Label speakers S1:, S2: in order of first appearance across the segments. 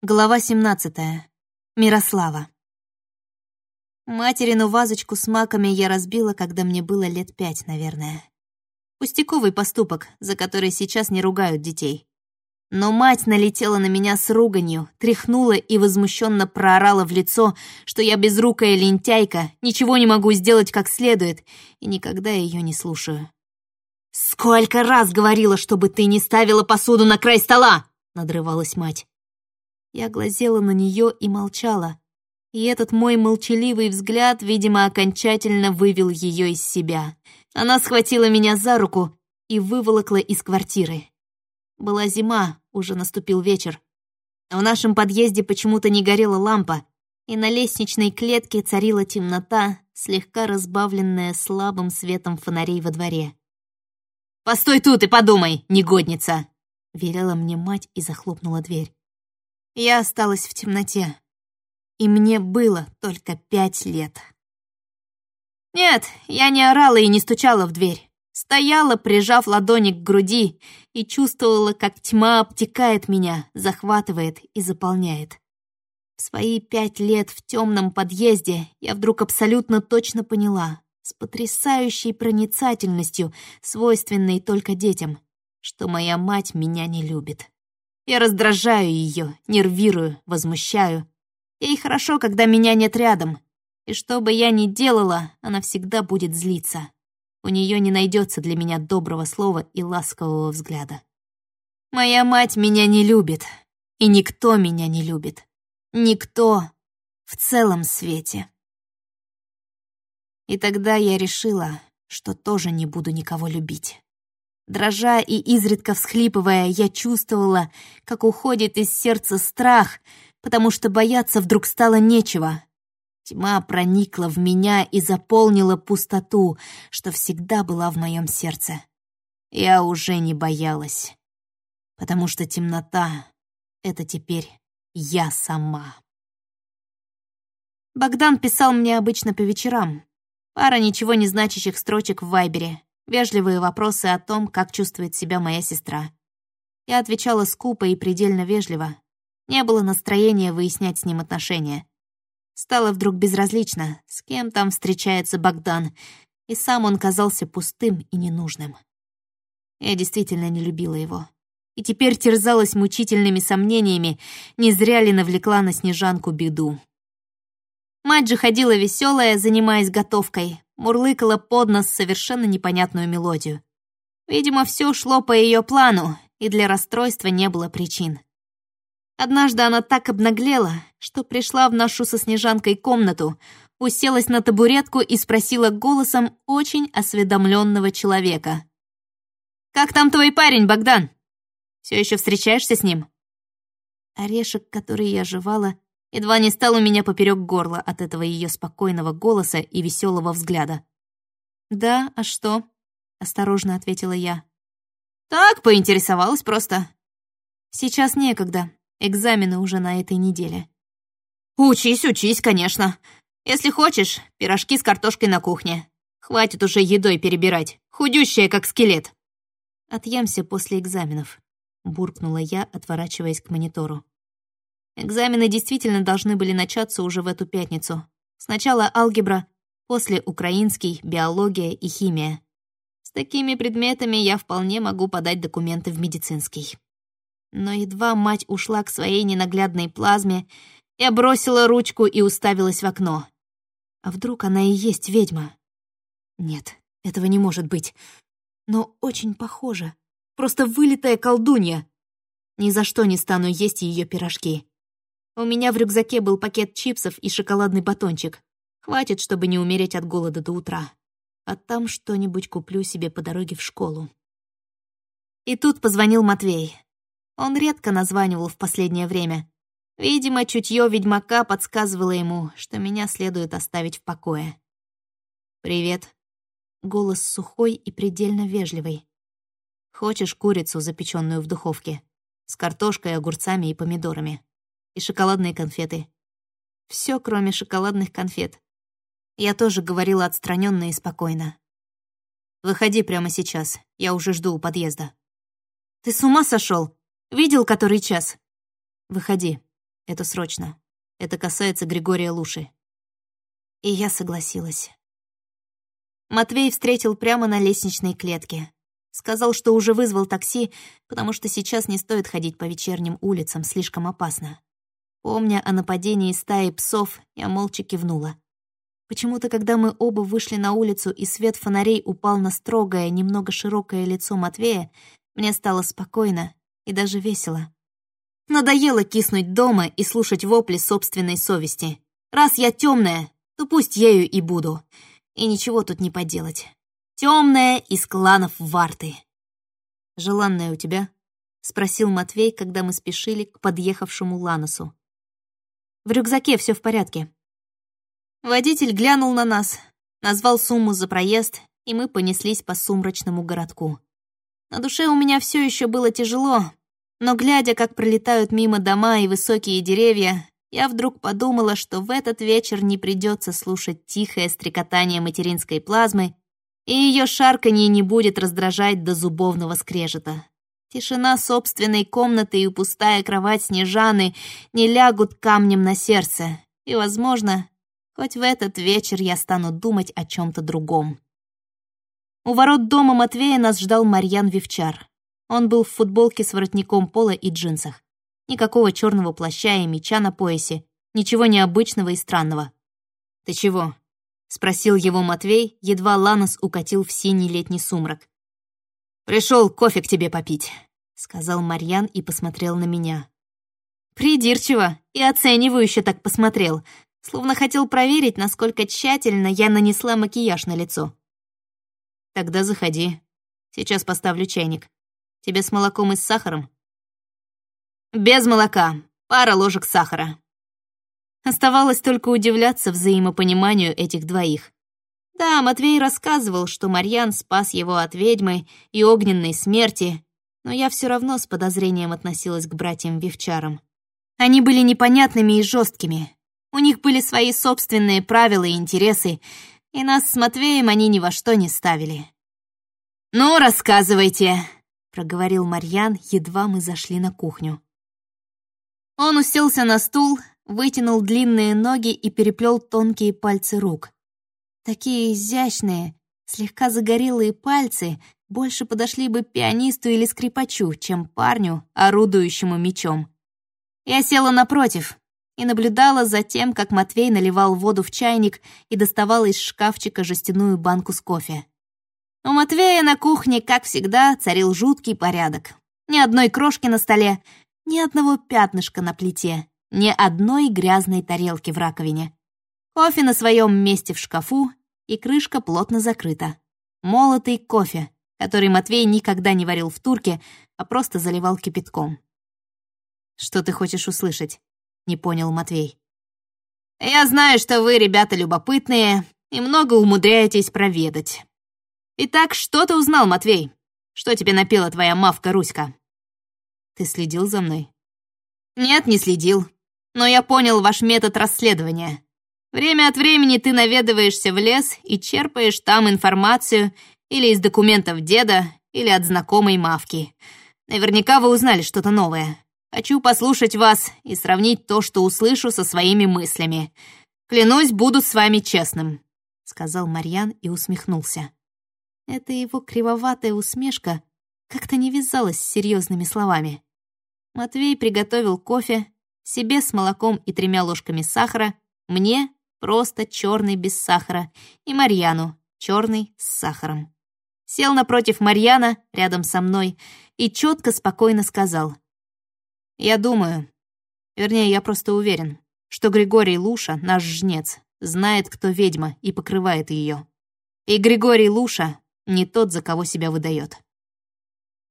S1: Глава 17. Мирослава. Материну вазочку с маками я разбила, когда мне было лет пять, наверное. Пустяковый поступок, за который сейчас не ругают детей. Но мать налетела на меня с руганью, тряхнула и возмущенно проорала в лицо, что я безрукая лентяйка, ничего не могу сделать как следует, и никогда ее не слушаю. «Сколько раз говорила, чтобы ты не ставила посуду на край стола!» — надрывалась мать. Я глазела на нее и молчала, и этот мой молчаливый взгляд, видимо, окончательно вывел ее из себя. Она схватила меня за руку и выволокла из квартиры. Была зима, уже наступил вечер. В нашем подъезде почему-то не горела лампа, и на лестничной клетке царила темнота, слегка разбавленная слабым светом фонарей во дворе. «Постой тут и подумай, негодница!» — велела мне мать и захлопнула дверь. Я осталась в темноте, и мне было только пять лет. Нет, я не орала и не стучала в дверь. Стояла, прижав ладони к груди, и чувствовала, как тьма обтекает меня, захватывает и заполняет. В свои пять лет в темном подъезде я вдруг абсолютно точно поняла, с потрясающей проницательностью, свойственной только детям, что моя мать меня не любит. Я раздражаю ее, нервирую, возмущаю. Ей хорошо, когда меня нет рядом. И что бы я ни делала, она всегда будет злиться у нее не найдется для меня доброго слова и ласкового взгляда. Моя мать меня не любит, и никто меня не любит. Никто в целом свете. И тогда я решила, что тоже не буду никого любить. Дрожа и изредка всхлипывая, я чувствовала, как уходит из сердца страх, потому что бояться вдруг стало нечего, Тьма проникла в меня и заполнила пустоту, что всегда была в моем сердце. Я уже не боялась, потому что темнота — это теперь я сама. Богдан писал мне обычно по вечерам. Пара ничего не значащих строчек в Вайбере, вежливые вопросы о том, как чувствует себя моя сестра. Я отвечала скупо и предельно вежливо. Не было настроения выяснять с ним отношения. Стало вдруг безразлично, с кем там встречается Богдан, и сам он казался пустым и ненужным. Я действительно не любила его. И теперь терзалась мучительными сомнениями, не зря ли навлекла на Снежанку беду. Мать же ходила веселая, занимаясь готовкой, мурлыкала под нос совершенно непонятную мелодию. Видимо, все шло по ее плану, и для расстройства не было причин. Однажды она так обнаглела, что пришла в нашу со Снежанкой комнату, уселась на табуретку и спросила голосом очень осведомленного человека. «Как там твой парень, Богдан? Все еще встречаешься с ним?» Орешек, который я жевала, едва не стал у меня поперек горла от этого ее спокойного голоса и веселого взгляда. «Да, а что?» — осторожно ответила я. «Так, поинтересовалась просто». «Сейчас некогда. Экзамены уже на этой неделе. «Учись, учись, конечно. Если хочешь, пирожки с картошкой на кухне. Хватит уже едой перебирать, худющая, как скелет». «Отъемся после экзаменов», — буркнула я, отворачиваясь к монитору. Экзамены действительно должны были начаться уже в эту пятницу. Сначала алгебра, после украинский, биология и химия. С такими предметами я вполне могу подать документы в медицинский. Но едва мать ушла к своей ненаглядной плазме, я бросила ручку и уставилась в окно. А вдруг она и есть ведьма? Нет, этого не может быть. Но очень похоже. Просто вылитая колдунья. Ни за что не стану есть ее пирожки. У меня в рюкзаке был пакет чипсов и шоколадный батончик. Хватит, чтобы не умереть от голода до утра. А там что-нибудь куплю себе по дороге в школу. И тут позвонил Матвей. Он редко названивал в последнее время. Видимо, чутье ведьмака подсказывало ему, что меня следует оставить в покое. «Привет». Голос сухой и предельно вежливый. «Хочешь курицу, запеченную в духовке? С картошкой, огурцами и помидорами. И шоколадные конфеты. Все, кроме шоколадных конфет. Я тоже говорила отстраненно и спокойно. Выходи прямо сейчас, я уже жду у подъезда. Ты с ума сошел? Видел, который час? Выходи. Это срочно. Это касается Григория Луши». И я согласилась. Матвей встретил прямо на лестничной клетке. Сказал, что уже вызвал такси, потому что сейчас не стоит ходить по вечерним улицам, слишком опасно. Помня о нападении стаи псов, я молча кивнула. Почему-то, когда мы оба вышли на улицу и свет фонарей упал на строгое, немного широкое лицо Матвея, мне стало спокойно и даже весело. Надоело киснуть дома и слушать вопли собственной совести. Раз я темная, то пусть ею и буду. И ничего тут не поделать. Темная из кланов Варты. «Желанная у тебя?» — спросил Матвей, когда мы спешили к подъехавшему Ланосу. «В рюкзаке все в порядке». Водитель глянул на нас, назвал сумму за проезд, и мы понеслись по сумрачному городку. На душе у меня все еще было тяжело, но глядя, как пролетают мимо дома и высокие деревья, я вдруг подумала, что в этот вечер не придется слушать тихое стрекотание материнской плазмы и ее шарканье не будет раздражать до зубовного скрежета. Тишина собственной комнаты и пустая кровать Снежаны не лягут камнем на сердце, и, возможно, хоть в этот вечер я стану думать о чем-то другом. У ворот дома Матвея нас ждал Марьян Вивчар. Он был в футболке с воротником пола и джинсах. Никакого черного плаща и меча на поясе, ничего необычного и странного. «Ты чего?» — спросил его Матвей, едва Ланос укатил в синий летний сумрак. «Пришел кофе к тебе попить», — сказал Марьян и посмотрел на меня. Придирчиво и оценивающе так посмотрел, словно хотел проверить, насколько тщательно я нанесла макияж на лицо. «Тогда заходи. Сейчас поставлю чайник. Тебе с молоком и с сахаром?» «Без молока. Пара ложек сахара», Оставалось только удивляться взаимопониманию этих двоих. Да, Матвей рассказывал, что Марьян спас его от ведьмы и огненной смерти, но я все равно с подозрением относилась к братьям-вивчарам. Они были непонятными и жесткими. У них были свои собственные правила и интересы, и нас с Матвеем они ни во что не ставили. «Ну, рассказывайте», — проговорил Марьян, едва мы зашли на кухню. Он уселся на стул, вытянул длинные ноги и переплел тонкие пальцы рук. Такие изящные, слегка загорелые пальцы больше подошли бы пианисту или скрипачу, чем парню, орудующему мечом. Я села напротив и наблюдала за тем, как Матвей наливал воду в чайник и доставал из шкафчика жестяную банку с кофе. У Матвея на кухне, как всегда, царил жуткий порядок. Ни одной крошки на столе, ни одного пятнышка на плите. Ни одной грязной тарелки в раковине. Кофе на своем месте в шкафу, и крышка плотно закрыта. Молотый кофе, который Матвей никогда не варил в турке, а просто заливал кипятком. «Что ты хочешь услышать?» — не понял Матвей. «Я знаю, что вы, ребята, любопытные и много умудряетесь проведать. Итак, что ты узнал, Матвей? Что тебе напела твоя мавка Руська?» «Ты следил за мной?» «Нет, не следил но я понял ваш метод расследования. Время от времени ты наведываешься в лес и черпаешь там информацию или из документов деда, или от знакомой Мавки. Наверняка вы узнали что-то новое. Хочу послушать вас и сравнить то, что услышу, со своими мыслями. Клянусь, буду с вами честным», — сказал Марьян и усмехнулся. Эта его кривоватая усмешка как-то не вязалась с серьезными словами. Матвей приготовил кофе, себе с молоком и тремя ложками сахара, мне просто черный без сахара и Марьяну черный с сахаром. Сел напротив Марьяна рядом со мной и четко, спокойно сказал. «Я думаю, вернее, я просто уверен, что Григорий Луша, наш жнец, знает, кто ведьма и покрывает ее. И Григорий Луша не тот, за кого себя выдает».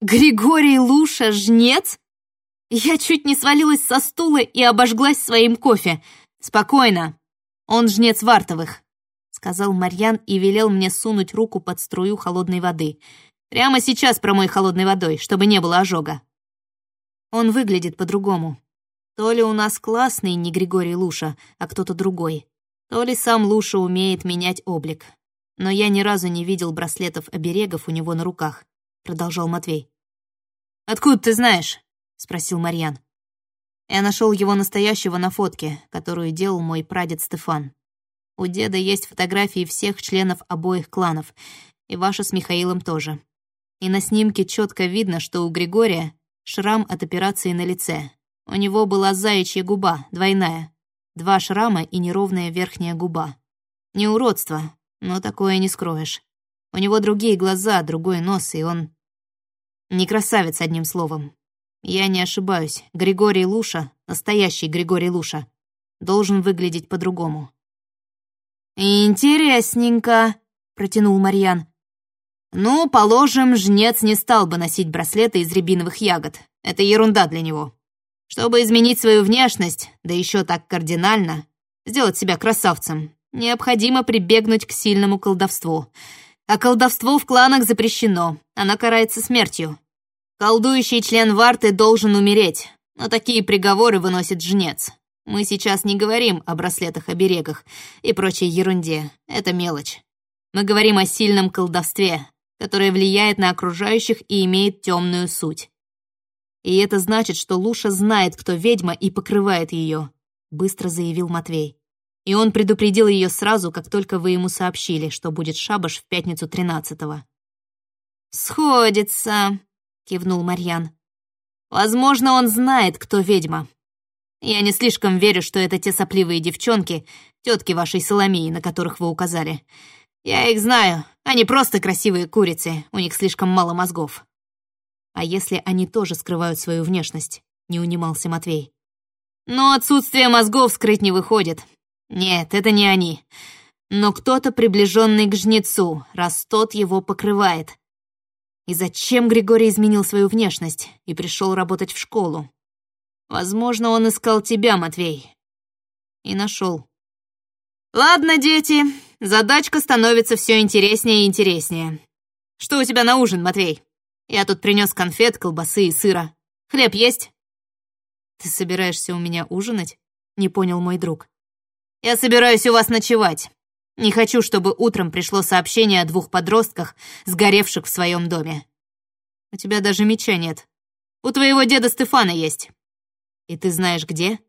S1: «Григорий Луша, жнец?» Я чуть не свалилась со стула и обожглась своим кофе. «Спокойно. Он жнец Вартовых», — сказал Марьян и велел мне сунуть руку под струю холодной воды. «Прямо сейчас промой холодной водой, чтобы не было ожога». Он выглядит по-другому. То ли у нас классный не Григорий Луша, а кто-то другой. То ли сам Луша умеет менять облик. Но я ни разу не видел браслетов-оберегов у него на руках, продолжал Матвей. «Откуда ты знаешь?» — спросил Марьян. Я нашел его настоящего на фотке, которую делал мой прадед Стефан. У деда есть фотографии всех членов обоих кланов, и ваша с Михаилом тоже. И на снимке четко видно, что у Григория шрам от операции на лице. У него была заячья губа, двойная. Два шрама и неровная верхняя губа. Не уродство, но такое не скроешь. У него другие глаза, другой нос, и он... Не красавец, одним словом. Я не ошибаюсь, Григорий Луша, настоящий Григорий Луша, должен выглядеть по-другому. «Интересненько», — протянул Марьян. «Ну, положим, жнец не стал бы носить браслеты из рябиновых ягод. Это ерунда для него. Чтобы изменить свою внешность, да еще так кардинально, сделать себя красавцем, необходимо прибегнуть к сильному колдовству. А колдовство в кланах запрещено, оно карается смертью. Колдующий член варты должен умереть, но такие приговоры выносит жнец. Мы сейчас не говорим о браслетах-оберегах и прочей ерунде. Это мелочь. Мы говорим о сильном колдовстве, которое влияет на окружающих и имеет темную суть. И это значит, что Луша знает, кто ведьма, и покрывает ее, быстро заявил Матвей. И он предупредил ее сразу, как только вы ему сообщили, что будет шабаш в пятницу тринадцатого. «Сходится», — кивнул Марьян. «Возможно, он знает, кто ведьма, я не слишком верю, что это те сопливые девчонки, тетки вашей Соломии, на которых вы указали. Я их знаю, они просто красивые курицы, у них слишком мало мозгов. А если они тоже скрывают свою внешность? Не унимался Матвей. Но отсутствие мозгов скрыть не выходит. Нет, это не они. Но кто-то приближенный к жнецу, раз тот его покрывает. И зачем Григорий изменил свою внешность и пришел работать в школу? Возможно, он искал тебя, Матвей. И нашел. Ладно, дети, задачка становится все интереснее и интереснее. Что у тебя на ужин, Матвей? Я тут принес конфет, колбасы и сыра. Хлеб есть? Ты собираешься у меня ужинать? Не понял мой друг. Я собираюсь у вас ночевать. Не хочу, чтобы утром пришло сообщение о двух подростках, сгоревших в своем доме. У тебя даже меча нет. У твоего деда Стефана есть. «И ты знаешь, где?»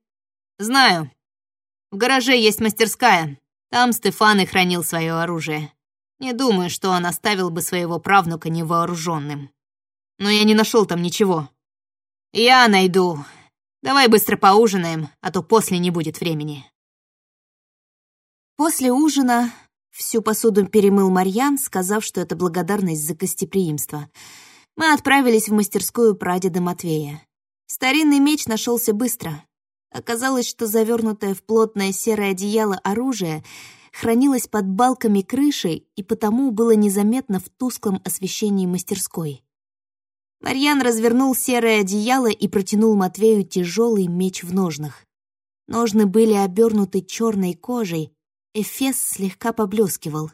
S1: «Знаю. В гараже есть мастерская. Там Стефан и хранил свое оружие. Не думаю, что он оставил бы своего правнука невооруженным. Но я не нашел там ничего. Я найду. Давай быстро поужинаем, а то после не будет времени».
S2: После ужина всю посуду перемыл Марьян, сказав, что это благодарность за гостеприимство. Мы отправились в мастерскую прадеда Матвея. Старинный меч нашелся быстро. Оказалось, что завернутое в плотное серое одеяло оружие хранилось под балками крыши и потому было незаметно в тусклом освещении мастерской. Марьян развернул серое одеяло и протянул Матвею тяжелый меч в ножнах. Ножны были обернуты черной кожей, эфес слегка поблескивал.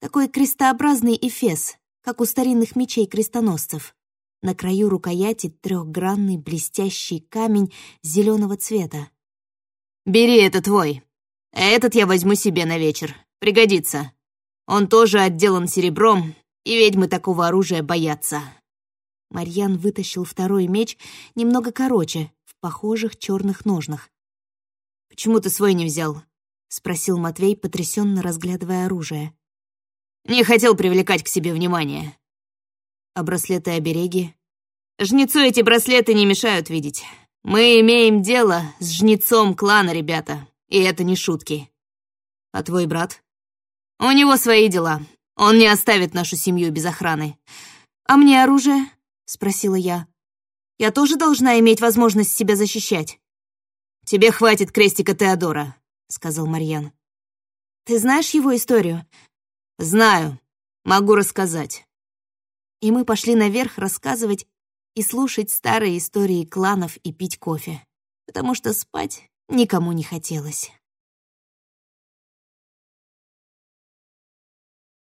S2: Такой крестообразный эфес, как у старинных мечей крестоносцев. На краю рукояти трехгранный блестящий камень зеленого цвета.
S1: «Бери, это твой. Этот я возьму себе на вечер. Пригодится. Он тоже отделан серебром, и ведьмы такого оружия боятся».
S2: Марьян вытащил второй меч, немного короче, в похожих черных ножнах.
S1: «Почему ты свой не взял?»
S2: — спросил Матвей, потрясенно разглядывая оружие.
S1: «Не хотел привлекать к себе внимание.
S2: А браслеты-обереги?
S1: Жнецу эти браслеты не мешают видеть. Мы имеем дело с жнецом клана, ребята. И это не шутки.
S2: А твой брат?
S1: У него свои дела. Он не оставит нашу семью без охраны.
S2: А мне оружие? Спросила я. Я тоже должна иметь возможность себя защищать.
S1: Тебе хватит крестика Теодора, сказал Марьян.
S2: Ты знаешь его историю?
S1: Знаю. Могу рассказать
S2: и мы пошли наверх рассказывать и слушать старые истории кланов и пить кофе, потому что спать никому не хотелось.